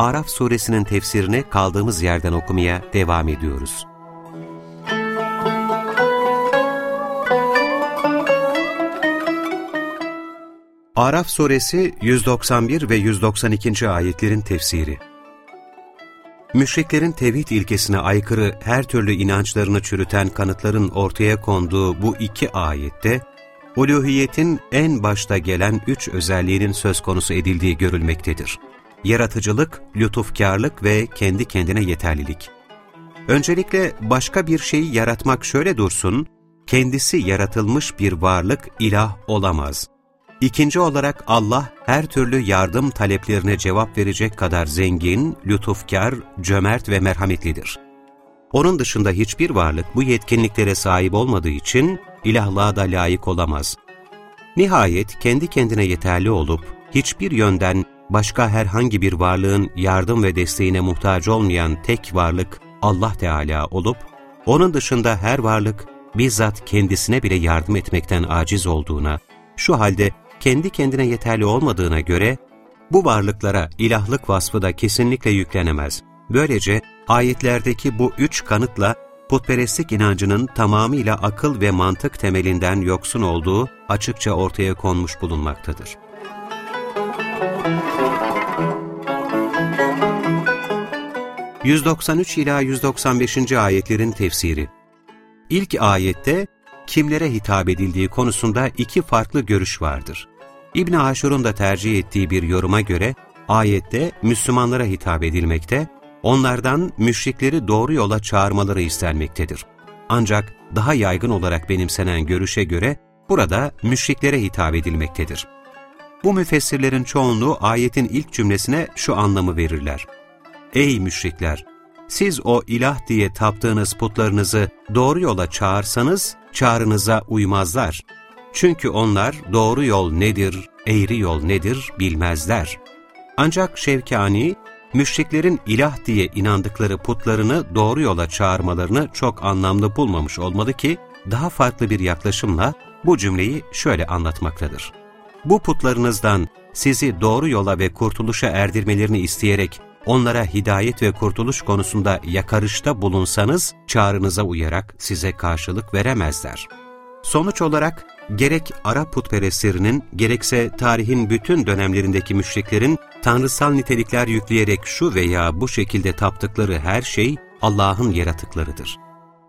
Araf suresinin tefsirini kaldığımız yerden okumaya devam ediyoruz. Araf suresi 191 ve 192. ayetlerin tefsiri Müşriklerin tevhid ilkesine aykırı her türlü inançlarını çürüten kanıtların ortaya konduğu bu iki ayette, uluhiyetin en başta gelen üç özelliğinin söz konusu edildiği görülmektedir. Yaratıcılık, lütufkarlık ve kendi kendine yeterlilik. Öncelikle başka bir şeyi yaratmak şöyle dursun, kendisi yaratılmış bir varlık ilah olamaz. İkinci olarak Allah her türlü yardım taleplerine cevap verecek kadar zengin, lütufkar, cömert ve merhametlidir. Onun dışında hiçbir varlık bu yetkinliklere sahip olmadığı için ilahlığa da layık olamaz. Nihayet kendi kendine yeterli olup, hiçbir yönden başka herhangi bir varlığın yardım ve desteğine muhtaç olmayan tek varlık Allah Teala olup, onun dışında her varlık bizzat kendisine bile yardım etmekten aciz olduğuna, şu halde kendi kendine yeterli olmadığına göre, bu varlıklara ilahlık vasfı da kesinlikle yüklenemez. Böylece ayetlerdeki bu üç kanıtla putperestlik inancının tamamıyla akıl ve mantık temelinden yoksun olduğu açıkça ortaya konmuş bulunmaktadır. ...193 ila 195. ayetlerin tefsiri İlk ayette kimlere hitap edildiği konusunda iki farklı görüş vardır. İbn Aşur'un da tercih ettiği bir yoruma göre ayette Müslümanlara hitap edilmekte onlardan müşrikleri doğru yola çağırmaları istenmektedir. Ancak daha yaygın olarak benimsenen görüşe göre burada müşriklere hitap edilmektedir. Bu müfessirlerin çoğunluğu ayetin ilk cümlesine şu anlamı verirler. Ey müşrikler! Siz o ilah diye taptığınız putlarınızı doğru yola çağırsanız çağrınıza uymazlar. Çünkü onlar doğru yol nedir, eğri yol nedir bilmezler. Ancak Şevkani, müşriklerin ilah diye inandıkları putlarını doğru yola çağırmalarını çok anlamlı bulmamış olmalı ki, daha farklı bir yaklaşımla bu cümleyi şöyle anlatmaktadır. Bu putlarınızdan sizi doğru yola ve kurtuluşa erdirmelerini isteyerek onlara hidayet ve kurtuluş konusunda yakarışta bulunsanız, çağrınıza uyarak size karşılık veremezler. Sonuç olarak gerek Arap putperestlerinin gerekse tarihin bütün dönemlerindeki müşriklerin tanrısal nitelikler yükleyerek şu veya bu şekilde taptıkları her şey Allah'ın yaratıklarıdır.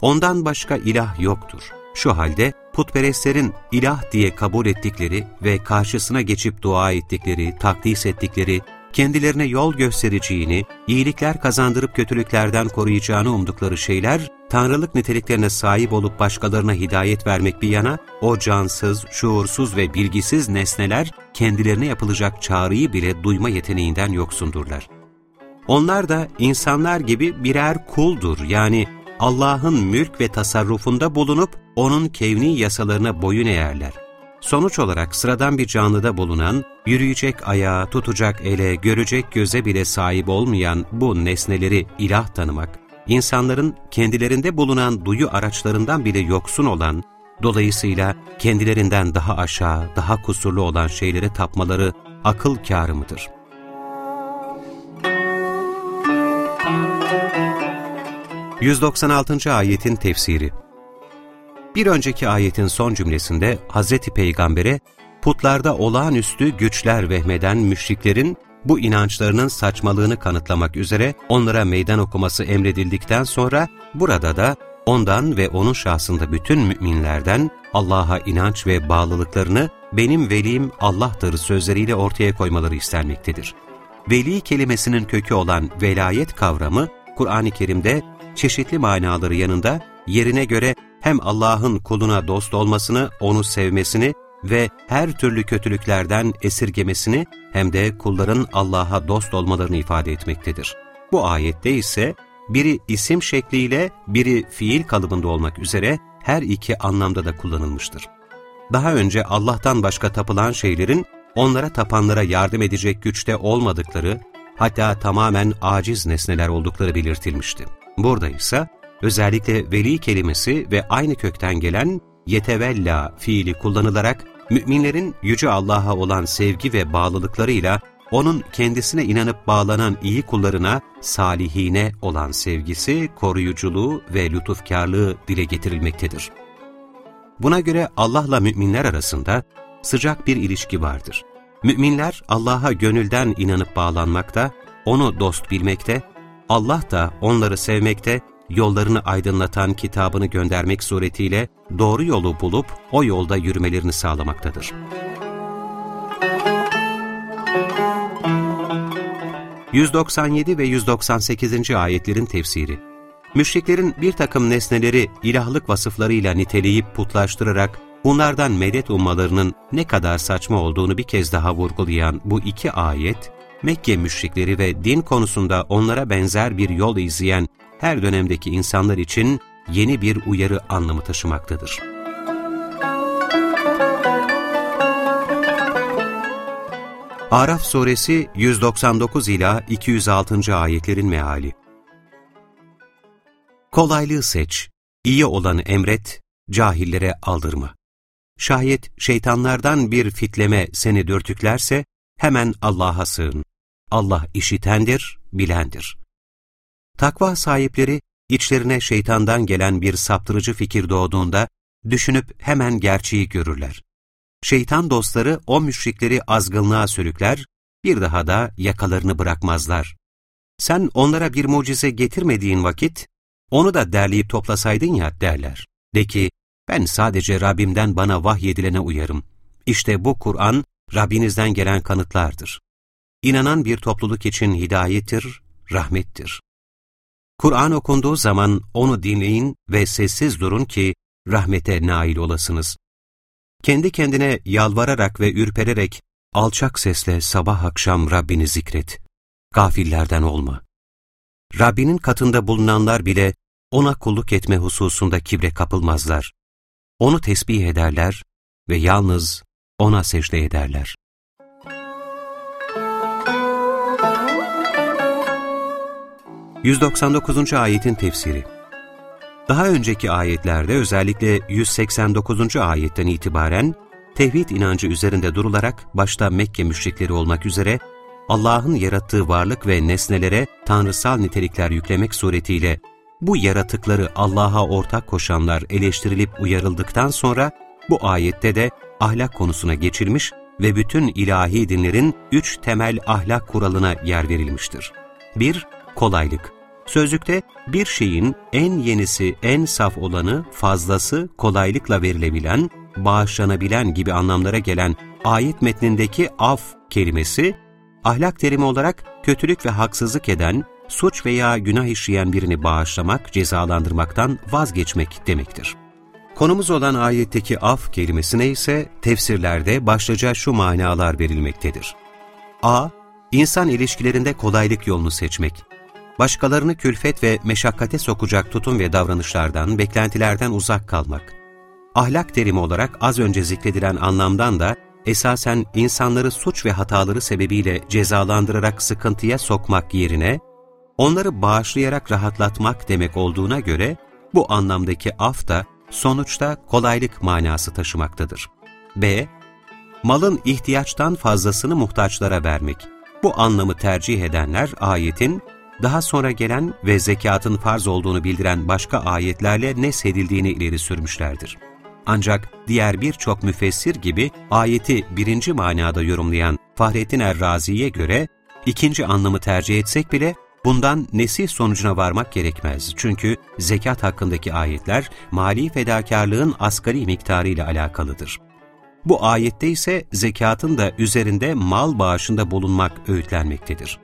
Ondan başka ilah yoktur. Şu halde putperestlerin ilah diye kabul ettikleri ve karşısına geçip dua ettikleri, takdis ettikleri, kendilerine yol göstereceğini, iyilikler kazandırıp kötülüklerden koruyacağını umdukları şeyler, tanrılık niteliklerine sahip olup başkalarına hidayet vermek bir yana, o cansız, şuursuz ve bilgisiz nesneler kendilerine yapılacak çağrıyı bile duyma yeteneğinden yoksundurlar. Onlar da insanlar gibi birer kuldur yani Allah'ın mülk ve tasarrufunda bulunup O'nun kevni yasalarına boyun eğerler. Sonuç olarak sıradan bir canlıda bulunan, yürüyecek ayağa, tutacak ele, görecek göze bile sahip olmayan bu nesneleri ilah tanımak, insanların kendilerinde bulunan duyu araçlarından bile yoksun olan, dolayısıyla kendilerinden daha aşağı, daha kusurlu olan şeylere tapmaları akıl kârı mıdır? ...196. ayetin tefsiri Bir önceki ayetin son cümlesinde Hz. Peygamber'e putlarda olağanüstü güçler vehmeden müşriklerin bu inançlarının saçmalığını kanıtlamak üzere onlara meydan okuması emredildikten sonra burada da ondan ve onun şahsında bütün müminlerden Allah'a inanç ve bağlılıklarını benim velim Allah'tır sözleriyle ortaya koymaları istenmektedir. Veli kelimesinin kökü olan velayet kavramı Kur'an-ı Kerim'de çeşitli manaları yanında yerine göre hem Allah'ın kuluna dost olmasını, onu sevmesini ve her türlü kötülüklerden esirgemesini hem de kulların Allah'a dost olmalarını ifade etmektedir. Bu ayette ise biri isim şekliyle, biri fiil kalıbında olmak üzere her iki anlamda da kullanılmıştır. Daha önce Allah'tan başka tapılan şeylerin onlara tapanlara yardım edecek güçte olmadıkları, hatta tamamen aciz nesneler oldukları belirtilmişti. Burada ise özellikle veli kelimesi ve aynı kökten gelen yetevella fiili kullanılarak müminlerin Yüce Allah'a olan sevgi ve bağlılıklarıyla onun kendisine inanıp bağlanan iyi kullarına, salihine olan sevgisi, koruyuculuğu ve lütufkarlığı dile getirilmektedir. Buna göre Allah'la müminler arasında sıcak bir ilişki vardır. Müminler Allah'a gönülden inanıp bağlanmakta, onu dost bilmekte, Allah da onları sevmekte, yollarını aydınlatan kitabını göndermek suretiyle doğru yolu bulup o yolda yürümelerini sağlamaktadır. 197 ve 198. ayetlerin tefsiri Müşriklerin bir takım nesneleri ilahlık vasıflarıyla niteleyip putlaştırarak bunlardan medet ummalarının ne kadar saçma olduğunu bir kez daha vurgulayan bu iki ayet, Mekke müşrikleri ve din konusunda onlara benzer bir yol izleyen her dönemdeki insanlar için yeni bir uyarı anlamı taşımaktadır. Araf suresi 199 ila 206. ayetlerin meali. Kolaylığı seç, iyi olanı emret, cahillere aldırma. Şayet şeytanlardan bir fitleme seni dürtüklerse, hemen Allah'a sığın. Allah işitendir, bilendir. Takva sahipleri, içlerine şeytandan gelen bir saptırıcı fikir doğduğunda, düşünüp hemen gerçeği görürler. Şeytan dostları o müşrikleri azgınlığa sürükler, bir daha da yakalarını bırakmazlar. Sen onlara bir mucize getirmediğin vakit, onu da derleyip toplasaydın ya derler. De ki, ben sadece Rabbimden bana vahyedilene uyarım. İşte bu Kur'an, Rabbinizden gelen kanıtlardır. İnanan bir topluluk için hidayettir, rahmettir. Kur'an okunduğu zaman onu dinleyin ve sessiz durun ki rahmete nail olasınız. Kendi kendine yalvararak ve ürpererek alçak sesle sabah akşam Rabbini zikret. Gafillerden olma. Rabbinin katında bulunanlar bile ona kulluk etme hususunda kibre kapılmazlar. Onu tesbih ederler ve yalnız ona secde ederler. ...199. ayetin tefsiri Daha önceki ayetlerde özellikle 189. ayetten itibaren tevhid inancı üzerinde durularak başta Mekke müşrikleri olmak üzere Allah'ın yarattığı varlık ve nesnelere tanrısal nitelikler yüklemek suretiyle bu yaratıkları Allah'a ortak koşanlar eleştirilip uyarıldıktan sonra bu ayette de ahlak konusuna geçilmiş ve bütün ilahi dinlerin üç temel ahlak kuralına yer verilmiştir. 1- Kolaylık Sözlükte bir şeyin en yenisi, en saf olanı, fazlası, kolaylıkla verilebilen, bağışlanabilen gibi anlamlara gelen ayet metnindeki af kelimesi, ahlak terimi olarak kötülük ve haksızlık eden, suç veya günah işleyen birini bağışlamak, cezalandırmaktan vazgeçmek demektir. Konumuz olan ayetteki af kelimesine ise tefsirlerde başlıca şu manalar verilmektedir. a. İnsan ilişkilerinde kolaylık yolunu seçmek. Başkalarını külfet ve meşakkate sokacak tutum ve davranışlardan, beklentilerden uzak kalmak. Ahlak terimi olarak az önce zikredilen anlamdan da esasen insanları suç ve hataları sebebiyle cezalandırarak sıkıntıya sokmak yerine, onları bağışlayarak rahatlatmak demek olduğuna göre, bu anlamdaki af da sonuçta kolaylık manası taşımaktadır. B. Malın ihtiyaçtan fazlasını muhtaçlara vermek. Bu anlamı tercih edenler ayetin, daha sonra gelen ve zekatın farz olduğunu bildiren başka ayetlerle nesedildiğini ileri sürmüşlerdir. Ancak diğer birçok müfessir gibi ayeti birinci manada yorumlayan Fahrettin Errazi'ye göre ikinci anlamı tercih etsek bile bundan nesih sonucuna varmak gerekmez. Çünkü zekat hakkındaki ayetler mali fedakarlığın asgari miktarı ile alakalıdır. Bu ayette ise zekatın da üzerinde mal bağışında bulunmak öğütlenmektedir.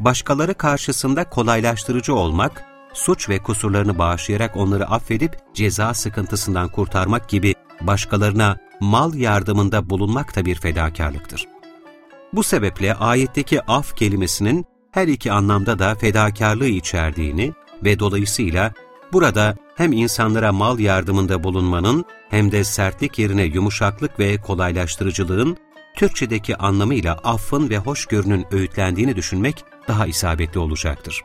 Başkaları karşısında kolaylaştırıcı olmak, suç ve kusurlarını bağışlayarak onları affedip ceza sıkıntısından kurtarmak gibi başkalarına mal yardımında bulunmak da bir fedakarlıktır. Bu sebeple ayetteki af kelimesinin her iki anlamda da fedakarlığı içerdiğini ve dolayısıyla burada hem insanlara mal yardımında bulunmanın hem de sertlik yerine yumuşaklık ve kolaylaştırıcılığın Türkçedeki anlamıyla affın ve hoşgörünün öğütlendiğini düşünmek daha isabetli olacaktır.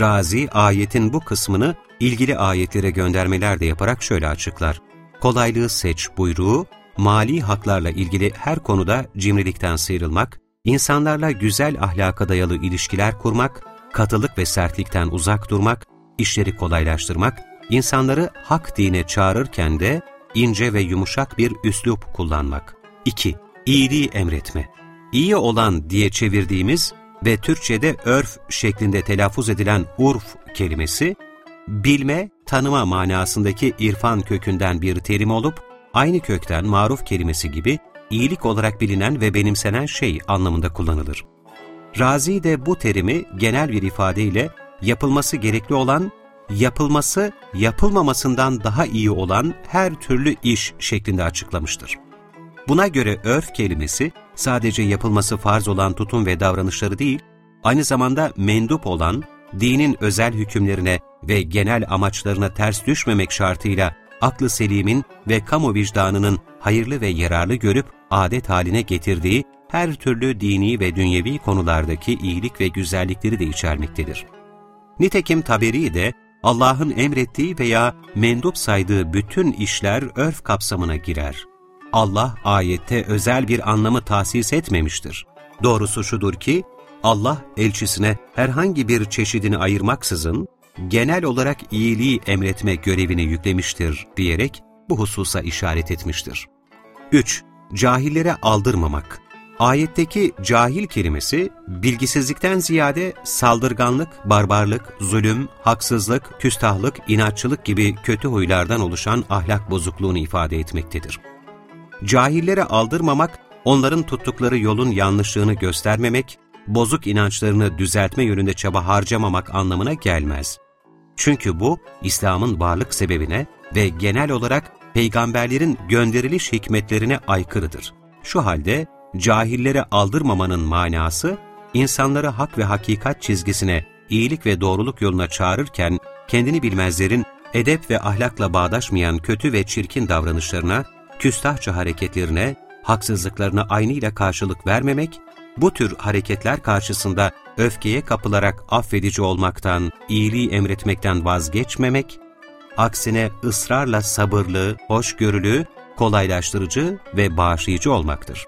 Razi, ayetin bu kısmını ilgili ayetlere göndermeler de yaparak şöyle açıklar. Kolaylığı seç buyruğu, mali haklarla ilgili her konuda cimrilikten sıyrılmak, insanlarla güzel ahlaka dayalı ilişkiler kurmak, katılık ve sertlikten uzak durmak, işleri kolaylaştırmak, insanları hak dine çağırırken de ince ve yumuşak bir üslup kullanmak. 2. İyiliği emretme. İyi olan diye çevirdiğimiz ve Türkçe'de örf şeklinde telaffuz edilen urf kelimesi, bilme, tanıma manasındaki irfan kökünden bir terim olup, aynı kökten maruf kelimesi gibi iyilik olarak bilinen ve benimsenen şey anlamında kullanılır. Razi de bu terimi genel bir ifadeyle yapılması gerekli olan, yapılması yapılmamasından daha iyi olan her türlü iş şeklinde açıklamıştır. Buna göre örf kelimesi sadece yapılması farz olan tutum ve davranışları değil, aynı zamanda mendup olan, dinin özel hükümlerine ve genel amaçlarına ters düşmemek şartıyla aklı selimin ve kamu vicdanının hayırlı ve yararlı görüp adet haline getirdiği her türlü dini ve dünyevi konulardaki iyilik ve güzellikleri de içermektedir. Nitekim Taberi de Allah'ın emrettiği veya mendup saydığı bütün işler örf kapsamına girer. Allah ayette özel bir anlamı tahsis etmemiştir. Doğrusu şudur ki, Allah elçisine herhangi bir çeşidini ayırmaksızın, genel olarak iyiliği emretme görevini yüklemiştir diyerek bu hususa işaret etmiştir. 3. Cahillere aldırmamak Ayetteki cahil kelimesi, bilgisizlikten ziyade saldırganlık, barbarlık, zulüm, haksızlık, küstahlık, inatçılık gibi kötü huylardan oluşan ahlak bozukluğunu ifade etmektedir. Cahillere aldırmamak, onların tuttukları yolun yanlışlığını göstermemek, bozuk inançlarını düzeltme yönünde çaba harcamamak anlamına gelmez. Çünkü bu, İslam'ın varlık sebebine ve genel olarak peygamberlerin gönderiliş hikmetlerine aykırıdır. Şu halde, cahillere aldırmamanın manası, insanları hak ve hakikat çizgisine, iyilik ve doğruluk yoluna çağırırken, kendini bilmezlerin edep ve ahlakla bağdaşmayan kötü ve çirkin davranışlarına, küstahça hareketlerine, haksızlıklarına aynıyla karşılık vermemek, bu tür hareketler karşısında öfkeye kapılarak affedici olmaktan, iyiliği emretmekten vazgeçmemek, aksine ısrarla sabırlı, hoşgörülü, kolaylaştırıcı ve bağışlayıcı olmaktır.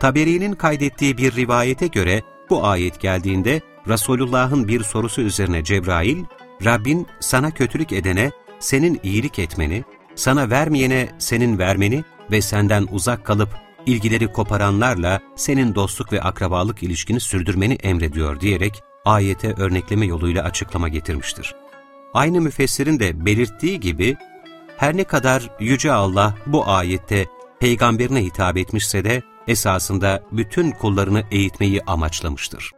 Taberi'nin kaydettiği bir rivayete göre bu ayet geldiğinde Resulullah'ın bir sorusu üzerine Cebrail, Rabbin sana kötülük edene senin iyilik etmeni, sana vermeyene senin vermeni ve senden uzak kalıp ilgileri koparanlarla senin dostluk ve akrabalık ilişkini sürdürmeni emrediyor diyerek ayete örnekleme yoluyla açıklama getirmiştir. Aynı müfessirin de belirttiği gibi, her ne kadar Yüce Allah bu ayette peygamberine hitap etmişse de esasında bütün kullarını eğitmeyi amaçlamıştır.